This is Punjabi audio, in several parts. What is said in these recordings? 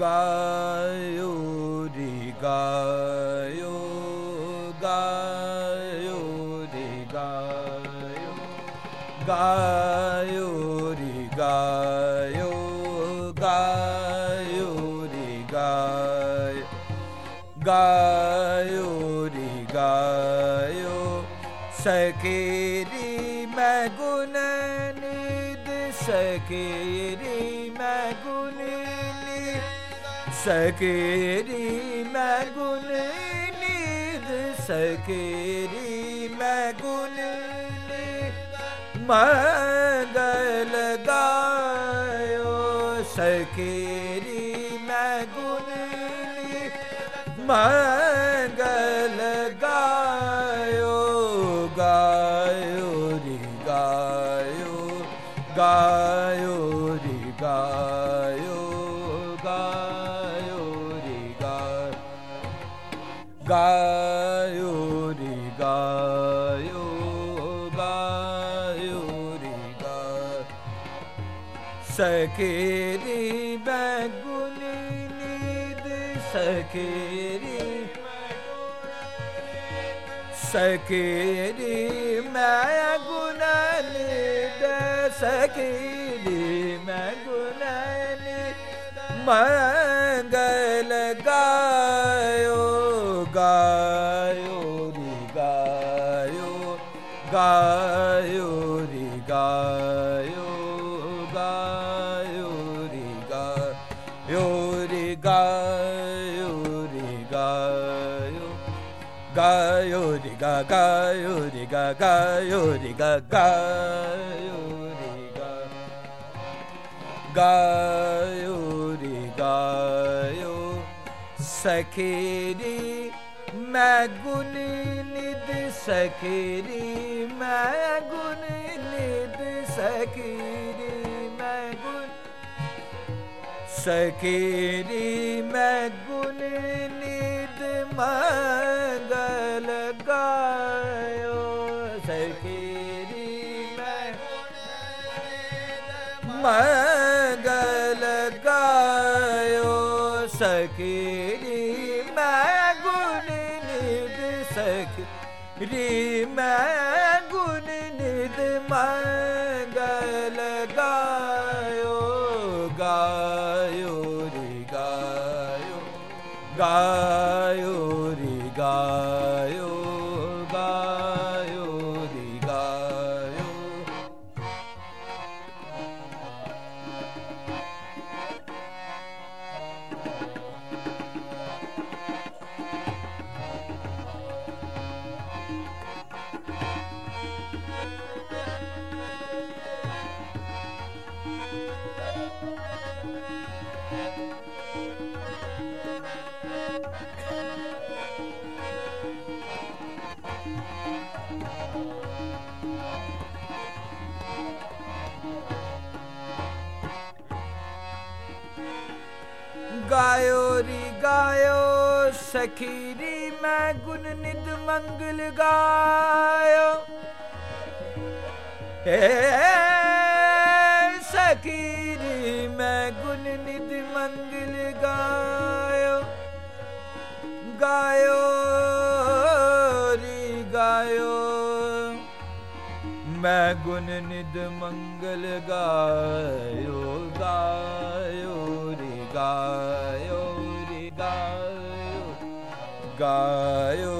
ਗਾਇਓ, ਰੀ ਗਾਇਓ ਗਾਇਓ, ਰੀ ਗਾਇਓ ਗਾਇਓ, ਰੀ ਗਾਇਓ ਗਾਇਓ, ਰੀ ਗਾਇ, ਗਾਇਓ, ਰੀ ਗਾਇਓ। ਸਕੀਰੀ ਮੈਂ ਗੁਣ ਨਿਦ ਸਕੀਰੀ ਸਕੀਰੀ ਮੈਂ ਗੁਣ ਨਿਦ, ਸਕੀਰੀ ਮੈਂ ਗੁਣ ਨਿਦ। ਮੰਗਲ ਗਾਇਓ, ਸਕੀਰੀ ਮੈਂ ਗੁਣ ਨਿਦ। ਮੰਗਲ ਸਕੇਰੀ ਬੈਗੁਨ ਨੀਦ ਸਕੇਰੀ ਸਕੇਰੀ ਮੈਂ ਗੁਣ ਨੀਦ ਸਕੇਰੀ ਮੈਂ ਗੁਣ ਨੀਦ ਗਾਇਓ ਰੀ ਗਾ ਗਾਇਓ ਰੀ ਗਾ ਗਾਇਓ ਰੀ ਗਾ ਗਾਇਓ ਰੀ ਗਾਇਓ ਸਖੀਰੀ ਮੈਂ ਗੁਣ ਨਿਦ ਸਖੀਰੀ ਮੈਂ ਗੁਣ ਨਿਦ ਸਖੀਰੀ ਮੈਂ ਗੁਣ ਸਖੀਰੀ ਮੈਂ ਗੁਣ ਮੰਗਲ ਗਾਇਓ, ਰੀ ਗਾਇਓ ਸਖੀਰੀ ਮੈਂ ਗੁਣ ਨਿਦ ਮੰਗਲ ਗਾਇਓ। ਏ ਸਖੀਰੀ ਮੈਂ ਗੁਣ ਨਿਦ ਮੰਗਲ ਗਾਇਓ। ਗਾਇਓ, ਰੀ ਗਾਇਓ, ਮੈਂ ਗੁਣ ਨਿਦ ਮੰਗਲ ਗਾਇਓ ਗਾਇਓ। ਗਾਇਓ ਰੀ ਗਾਇਓ। ਗਾਇਓ,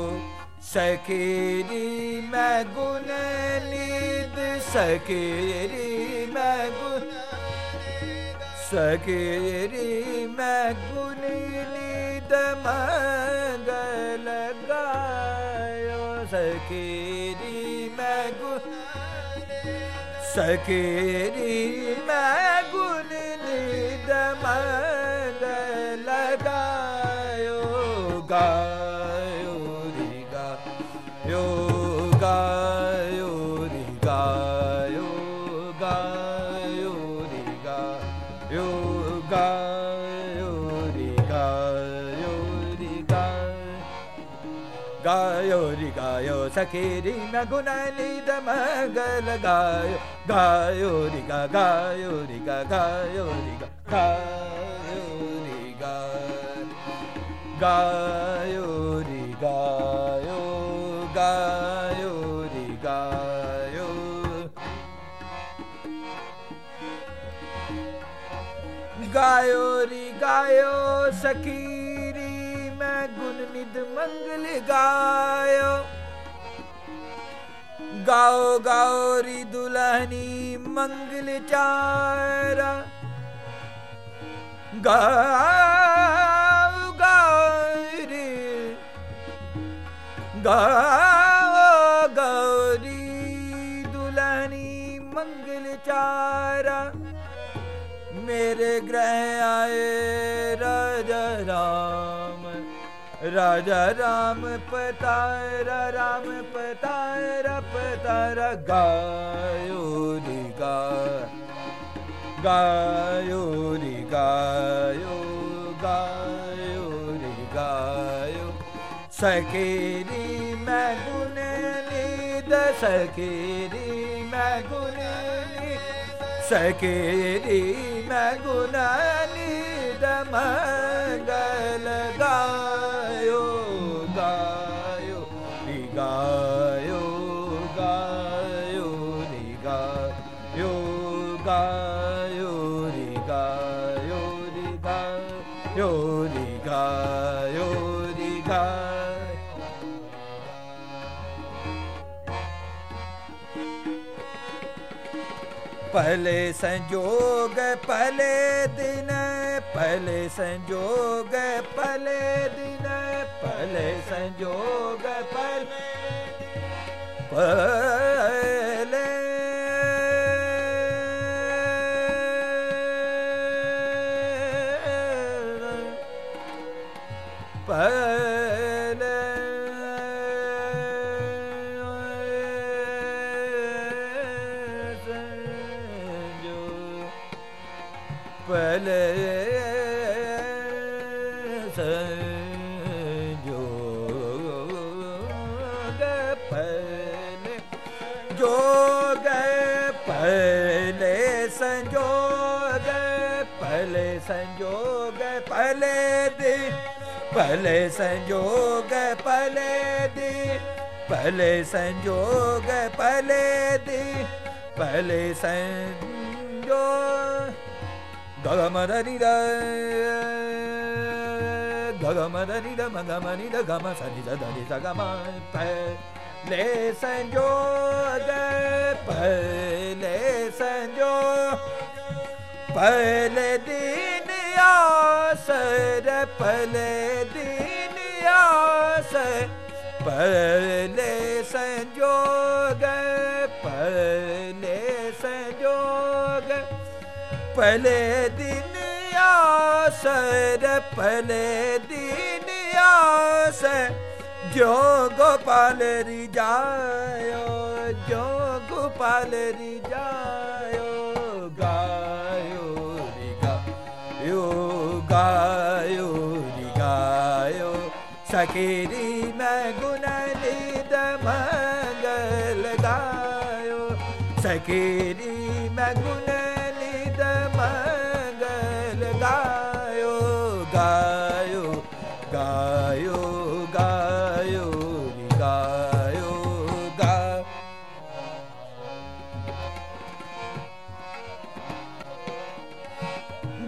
ਸਖੀਰੀ ਮੈਂ ਗੁਣ ਨਿਦ ਸਖੀਰੀ ਮੈਂ ਗੁਣ ਸਖੀਰੀ ਮੈਂ ਗੁਣ ਨਿਦ ਮੰਗਲ ਗਾਇਓ। ਸਖੀਰੀ ਮੈਂ ਗੁਣ ਸਖੀਰੀ ਮੈਂ ਗੁਣ ਨਿਦ ਮੰਗਲ ਗਾਇਓ ਗਾਇਓ ਰੀ ਗਾਇਓ ਗਾਇਓ ਰੀ ਗਾਇਓ ਗਾਇਓ ਰੀ ਗਾਇਓ ਗਾਇਓ ਰੀ ਗਾਇਓ ਗਾਇਓ ਰੀ ਗਾਇਓ ਗਾਇਓ ਰੀ ਗਾਇਓ ਗਾਇਓ ਰੀ ਗਾਇਓ ਸਖੀਰੀ ਮੈਂ ਗੁਣ ਨਿਦ ਮੰਗਲ ਗਾਇਓ ਗਾਓ ਗਾਓ ਰੀ ਦੁਲਹਨੀ ਮੰਗਲ ਚਾਰਾ ਗਾਓ ਗੌਰੀ ਦੁਲਹਨੀ ਮੰਗਲ ਚਾਰਾ। ਮੇਰੇ ਗ੍ਰਹਿ ਆਏ ਰਾਜਾ ਰਾਮ ਰਾਜਾ ਰਾਮ ਪਤਾਰਾ ਰਾਮ ਪਤਾਰਾ ਪਤਾਰਾ ਗਾਇਓ ਦੀ ਗਾ, ਗਾਇਓ ਦੀ ਗਾਇਓ ਗਾਇਓ ਸਕੇਰੀ ਮੈਂ ਗੁਣ ਨੀਦ ਸਕੇਰੀ ਮੈਂ ਗੁਣ ਨੀ ਸਕੇਰੀ ਮੈਂ ਗੁਣ ਨੀਦ ਮੰਗਲ ਗਾਇਓ ਪਹਿਲੇ ਸੰਜੋਗ ਪਹਿਲੇ ਦਿਨ ਪਹਿਲੇ ਸੰਜੋਗ ਪਹਿਲੇ ਦਿਨ ਪਹਿਲੇ ਸੰਜੋਗ ਪਹਿਲੇ ਭਲੇ ਸੰਜੋਗ ਭਲੇ ਦੀ, ਭਲੇ ਸੰਜੋਗ ਭਲੇ ਦੀ, ਭਲੇ ਸੰਜੋਗ। ਗਗਮਦਨੀਦਾ ਗਗਮਦਨੀਦਾ ਮਗਮਨੀਦਾ ਗਮ ਸਨੀ ਸਦਨੀ ਸਗਮ ਭਲੇ ਸੰਜੋਗ ਭਲੇ ਸੰਜੋਗ। ਭਲੇ ਦੀ ਆਸ ਰਪਨੇ ਦੀਨ ਆਸ। ਪਰਨੇ ਸੰਜੋਗ ਪਰਨੇ ਸੰਜੋਗ। ਪਲੇ ਦਿਨ ਆਸ ਰਪਨੇ ਦੀਨ ਆਸ। ਜੋਗ ਪਾਲ ਰਿਜਾਇਓ ਜੋਗ ਪਾਲ ਰਿਜਾਇਓ ਸਕੇਰੀ ਮੈਂ ਗੁਣ ਲੀਦ ਮੰਗਲ ਗਾਇਓ ਸਕੇਰੀ ਮੈਂ ਗੁਣ ਲੀਦ ਮੰਗਲ ਗਾਇਓ ਗਾਇਓ ਗਾਇਓ ਗਾਇਓ ਗਾਇਓ ਗਾ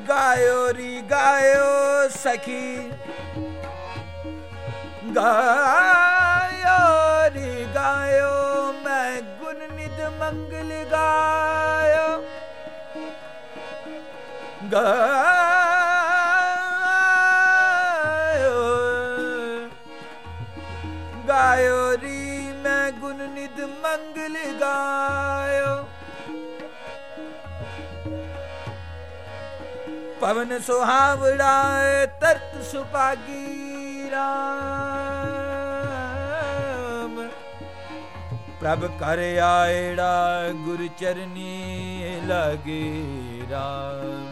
ਗਾਇਓ ਰੀ ਗਾਇਓ ਸਖੀ ਗਾਇਰੀ ਗਾਇਓ, ਮੈਂ ਗੁਣ ਨਿਦ ਮੰਗਲ ਗਾਇਓ। ਗਾਇਓ ਗਾਇਓ ਰੀ, ਮੈਂ ਗੁਣ ਨਿਦ ਮੰਗਲ ਗਾਇਓ। ਪਵਨ ਸੁਹਾਵੜਾ ਤਰਤ ਸੁਪਾਗੀ ਰਾਮ। ਪ੍ਰਭ ਕਰ ਆਇੜਾ, ਗੁਰ ਚਰਨੀ ਲਾਗੇ ਰਾਮ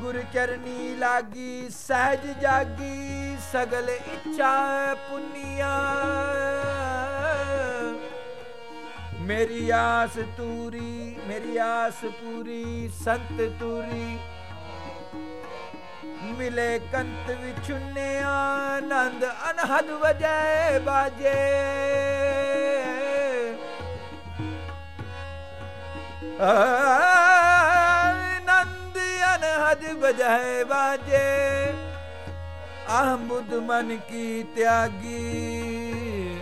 ਗੁਰ ਚਰਨੀ ਲਾਗੀ, ਸਹਿਜ ਜਾਗੀ, ਸਗਲ ਇੱਛਾ ਪੁੰਨੀਆ। ਮੇਰੀ ਆਸ ਤੂਰੀ, ਮੇਰੀ ਆਸ ਪੂਰੀ, ਸੰਤ ਤੂਰੀ ਮਿਲੇ ਕੰਤ ਵਿਛੁੰਨਿਆ ਆਨੰਦ, ਅਨਹਦ ਵਜੈ ਬਾਜੇ। ਆਨੰਦ, ਅਨਹਦ ਵਜੈ ਬਾਜੇ। ਆਹ ਬੁੱਧ ਮਨ ਕੀ ਤਿਆਗੀ।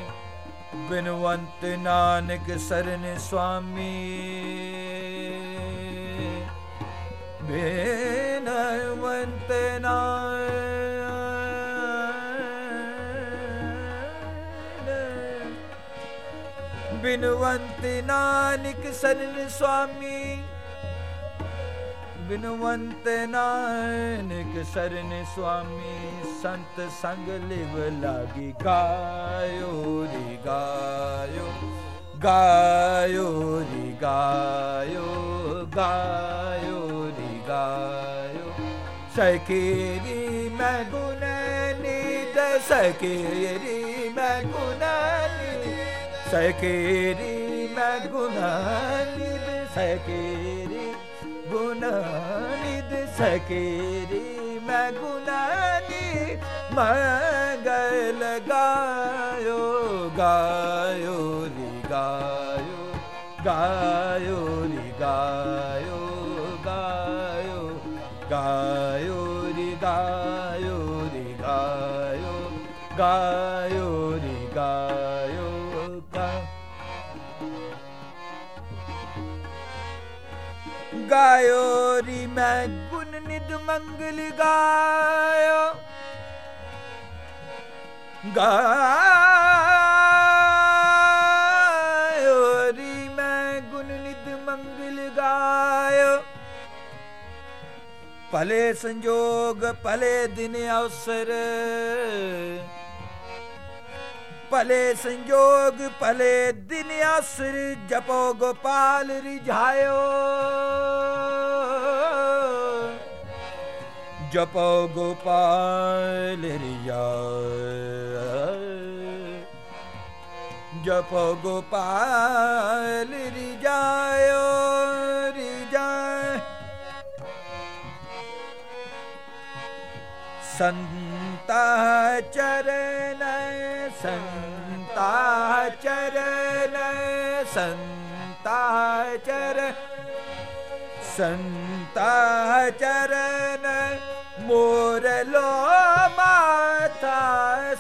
ਬਿਨਵੰਤ ਨਾਨਕ ਸਰਨ ਸੁਆਮੀ ਬਿਨਵੰਤ ਨਾਨਕ ਬਿਨਵੰਤ ਨਾਨਕ ਸਰਨ ਸੁਆਮੀ। ਬਿਨਵੰਤ ਨਾਨਕ ਸਰਨ ਸੁਆਮੀ। ਸੰਤ ਸੰਗ ਲਿਵ ਲਾਗੀ ਗਾਇਓ ਰੀ ਗਾਇਓ। ਗਾਇਓ ਰੀ ਗਾਇਓ ਗਾਇਓ ਰੀ ਗਾਇਓ। ਸਖੀਰੀ ਮੈਂ ਗੁਨਾਨੀ ਦ ਸਖੀਰੀ ਮੈਂ ਗੁਨਾਨੀ ਸਖੀਰੀ ਮੈਂ ਗੁਨਾਨੀ ਦ ਸਖੀਰੀ ਗੁਨਾ ਨਿਦ ਸਕੇਰੀ ਮੈਂ ਗੁਨਾਨੀ ਮੰਗਲ ਗਾਇਓ ਗਾਇਓ, ਰੀ ਮੈਂ ਗੁਣ ਨਿਦ ਮੰਗਲ ਗਾਇਓ। ਗਾਇਓ, ਰੀ ਮੈਂ ਗੁਣ ਨਿਦ ਮੰਗਲ ਗਾਇਓ। ਭਲੇ ਸੰਜੋਗ, ਭਲੇ ਦਿਨ ਅਵਸਰ। ਭਲੇ ਸੰਜੋਗ, ਭਲੇ ਦਿਨ ਅਸਰ ਜਪੋ ਗੋਪਾਲ, ਰਿਝਾਇਓ। ਜਪੋ ਗੋਪਾਲ ਰਿਝਾਇਓ ਜਪੋ ਗੋਪਾਲ ਰਿਝਾਇਓ ਰਿਝਾਇ ਸੰਤਾ ਚਰਨ ਸੰਤਾ ਚਰਨ ਸੰਤਾ ਚਰਨ ਸੰਤਾ ਚਰਨ। ਮੋਰ ਲੋ ਮਾਤਾ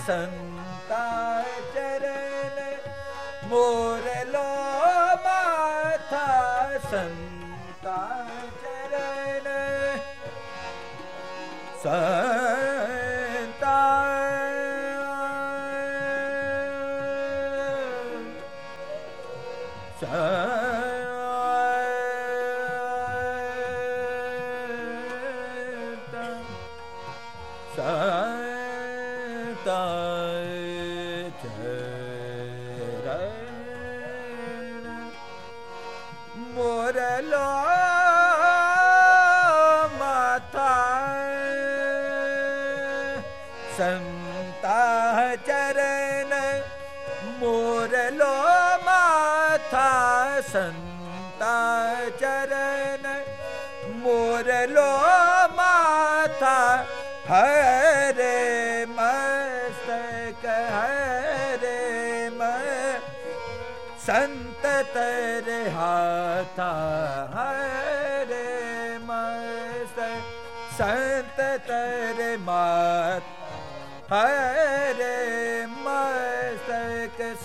ਸੰਤਾ ਚਰਨ ਲੋ ਮਾਥਾ ਸੰਤਾ ਚਰਨ। ਮੋਰ ਲੋ ਮਾਥਾ ਹਰੇ ਮਸਤਕ ਹਰੇ ਮ। ਸੰਤ ਤੇਰੇ ਹਾਥਾ ਹਰੇ ਮਸਤ। ਸੰਤ ਤੇਰੇ ਮਾਤ ਹਰੇ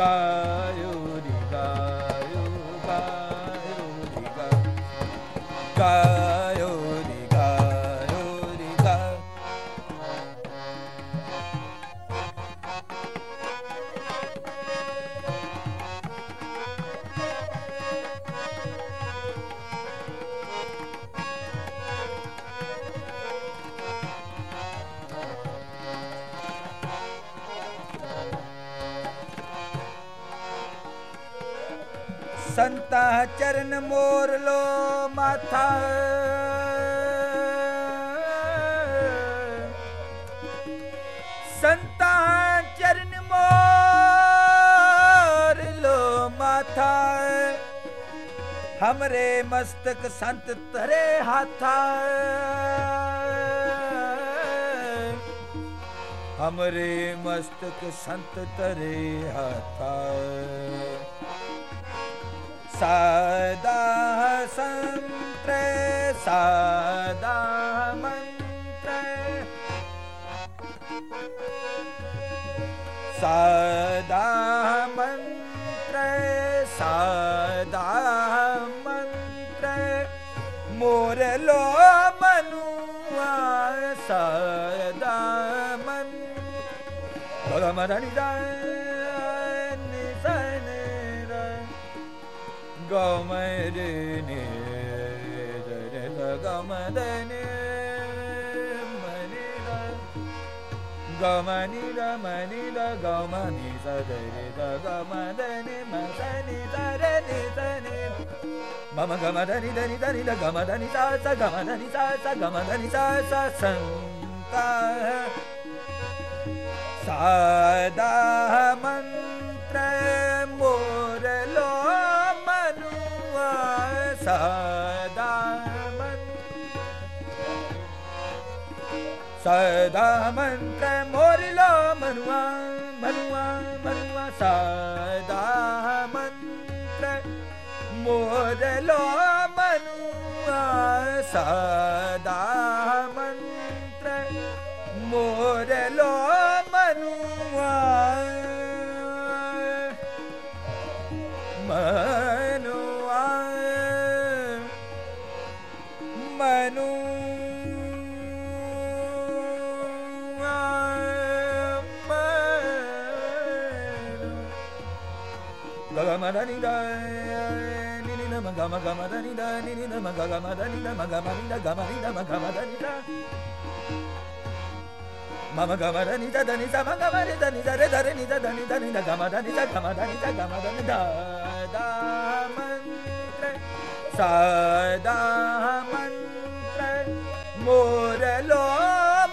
ਗਾਇਓ ਸੰਤਾ ਚਰਨ ਮੋਰ ਲੋ ਮਾਥਾ। ਸੰਤਾ ਚਰਨ ਮੋਰ ਲੋ ਮਾਥਾ। ਹਮਰੇ ਮਸਤਕ ਸੰਤ ਤਰੇ ਹਾਥਾ। ਹਮਰੇ ਮਸਤਕ ਸੰਤ ਤਰੇ ਹਾਥਾ। ਸਦਾ ਸੰਤ੍ਰੇ ਸਦਾ ਮੰਤ੍ਰੇ ਸਦਾ ਮੰਤ੍ਰੇ ਸਦਾ ਮੰਤ੍ਰੇ ਮੋਰ ਲੋ ਮਨੁਆ ਸਦਾ ਮਨ ਗਗਮਦਨੀ ਦਾ ਗਮਰੇ ਨੇ ਰੇ ਗਮਦਨੇ ਮਨੀ ਰ ਗਮਨੀ ਰ ਮਨੀ ਰ ਗਮਨੀ ਸਦਰੇ ਦ ਗਮਦਨੇ ਮਸਨੀ ਸਰੇ ਨੀ ਸਨੀ ਮਮ ਗਮਦਨੀ ਸਦਾ ਮਨ ਸਦਾ ਮੰਤਰ ਮੋਰ ਲੋ ਮਨੁਆ ਮਨੁਆ ਮਨੁਆ ਸਦਾ ਮੰਤਰ ga ma da ni da ni ni na ma ga ma da ni da ni ni na ma ga da ni da ma ga da ga da ma ga da ni da ma ma ga da ni da da ni da ma ga da ni da re da re ni da da ni da ni da ga da ni da ga da ni da ga da ni da da mantre sa da mantre mo re lo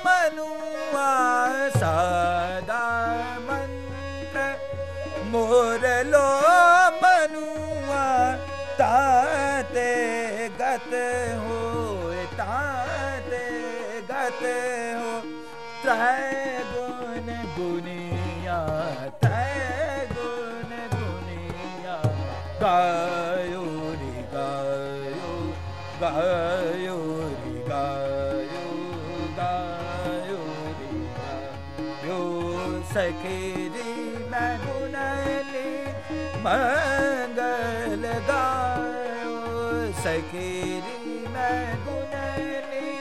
manu sa da mantra more lo ਤੈ ਗੁਣ ਗੁਨੀਆ ਤੈ ਗੁਣ ਗੁਨੀਆ ਗਾਇਓ ਰੀ ਗਾਇਓ ਗਾਇਓ ਰੀ ਗਾਇਓ ਗਾਇਓ ਰੀ ਗਾਇਓ ਸਖੀ ਦੀ ਮੈਂ ਗੁਨਲੀ ਮੰਗਲ ਗਾਇਓ ਸਖੀ ਦੀ ਮੈਂ ਗੁਨਲੀ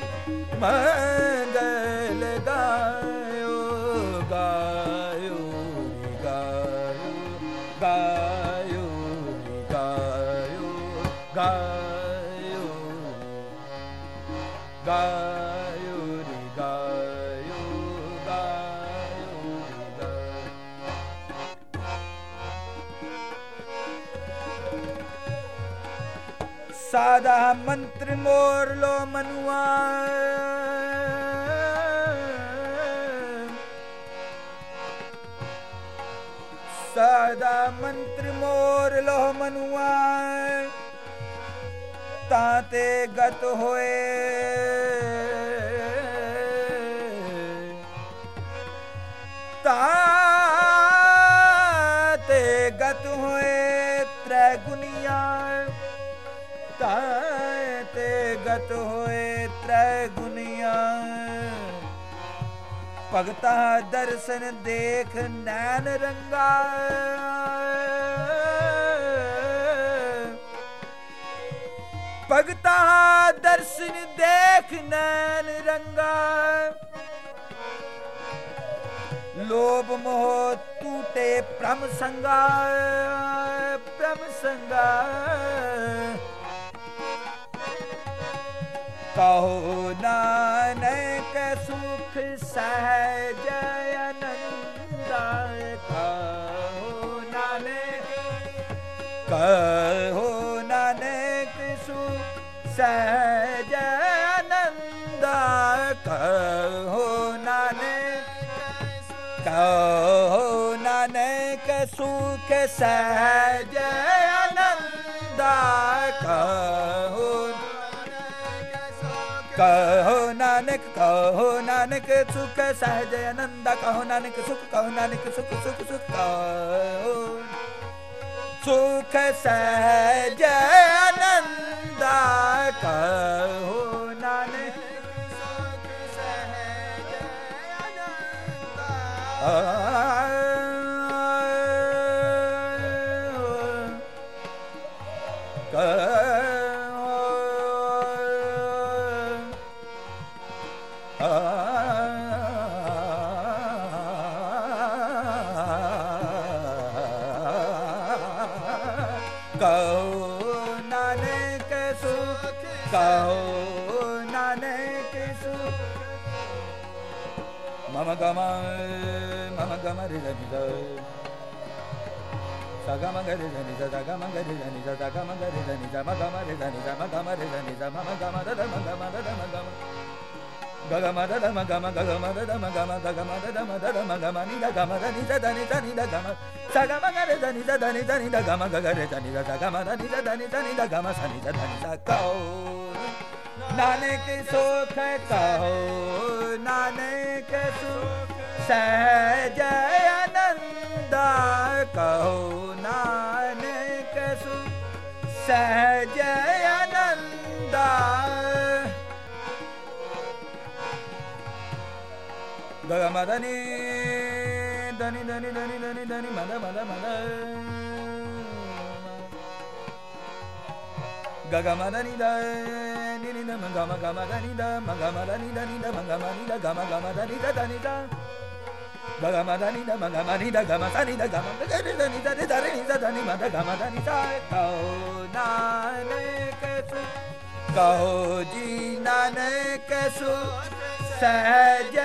ਮੰਗਲ ਸਾਦਾ ਮੰਤਰ ਮੋਰ ਲੋ ਮਨੁਆ। ਸਾਦਾ ਮੰਤਰ ਮੋਰ ਲੋ ਮਨੁਆ। ਤਾਂ ਤੇ ਤੇ ਹੋਏ ਤ੍ਰੈ ਗੁਨੀਆਂ। ਭਗਤਾ ਦਰਸ਼ਨ ਦੇਖ ਨੈਣ ਰੰਗਾ। ਭਗਤਾ ਦਰਸ਼ਨ ਦੇਖ ਨੈਣ ਰੰਗਾ। ਲੋਭ ਮੋਹ ਟੂਟੇ ਪ੍ਰਮ ਸੰਗਾ ਪ੍ਰਮ ਸੰਗਾ। ਕਹੋ ਨਾਨਕ ਸੁਖ ਸਹਿਜ ਅਨੰਦਾ। ਕਹੋ ਨਾਨਕ, ਕਹੋ ਸਹਿਜ ਆਨੰਦ ਕਹੋ ਨਾਨਕ ਕਹੋ ਨਾਨਕ ਸੁਖ ਸਹਿਜ ਆਨੰਦ ਕਹੋ ਕਹੋ ਨਾਨਕ ਕਹੋ ਨਾਨਕ ਸੁਖ ਸਹਿਜ ਆਨੰਦ ਕਹੋ ਨਾਨਕ ਸੁਖ ਕਹੋ ਨਾਨਕ ਸੁਖ ਸੁਖ ਸੁਖ ਕਹੋ ਸੁਖ ਸਹਿਜ ਆਨੰਦ ਕਹੋ ਨਾਨਕ ਕਹੋ ਨਾਨਕ ਸੁਖ ਕਹੋ ਨਾਨਕ ਸੁਖ। ਮਮ ਗਮ ਮਮ ਗਮ ਰੇ ਨੀ ਦ ਸ ਗ ਮ ਗ ਰੇ ਨੀ ਦ ਗ ਮ ਗ ਰੇ ਨੀ ਦ ਗ ਮ ਗ ਰੇ ਨੀ ਦ ਮ ਗ ਮ ਰੇ gaga ma da da ma ga ma gaga ma da da ma ga ma gaga ma da da ma da da ma ga ma ni da ga ma da ni da da ni da ni da ga ma sa ga ma ga re da ni da da ni da ni da ga ma ga ga re da ni da da ga ma da ni da da ni da ni da ga ma sa ni da da ni da ka o Nanak ਸੁਖ ਕਹੋ ਨਾਨਕ ਸੁਖ ਸਹਿਜ ਆਨੰਦ ਕਹੋ ਨਾਨਕ ਸੁਖ ਸਹਿਜ గగ మదని దని దని దని దని దని మద మద మద గగ మదని దని ని మ గమ గమ దని ద మ గమ దని దని ద మ గమ ని ద గమ గమ దని ద దని ద గగ మదని ద మ గమ ని ద గమ సని ద గమ దని దని దని దని ని ద దని మద గమ దని ద కౌ నానక సు కౌ జీ నానక సు సహజ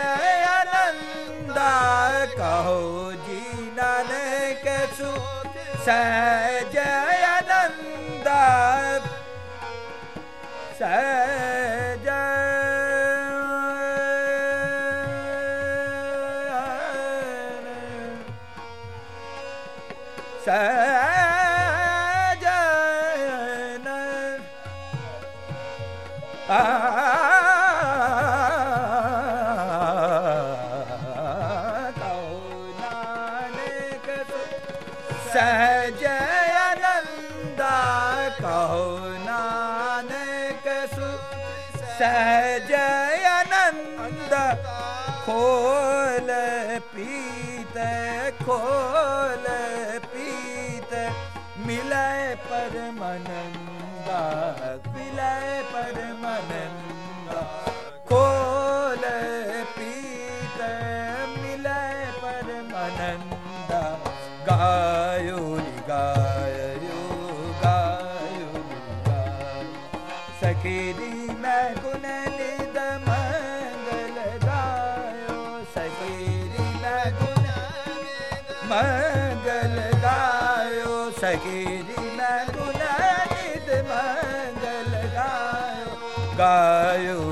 ਆਨੰਦ ਕਹੋ ਜੀ ਨਾਨਕ ਸੁ ਸਹਿਜ ਆਨੰਦ ਸਹਿਜ ਪਰਮਨੰਦਾ ਮਿਲੇ ਪਰਮਨੰਦਾ। ਗਾਇਓ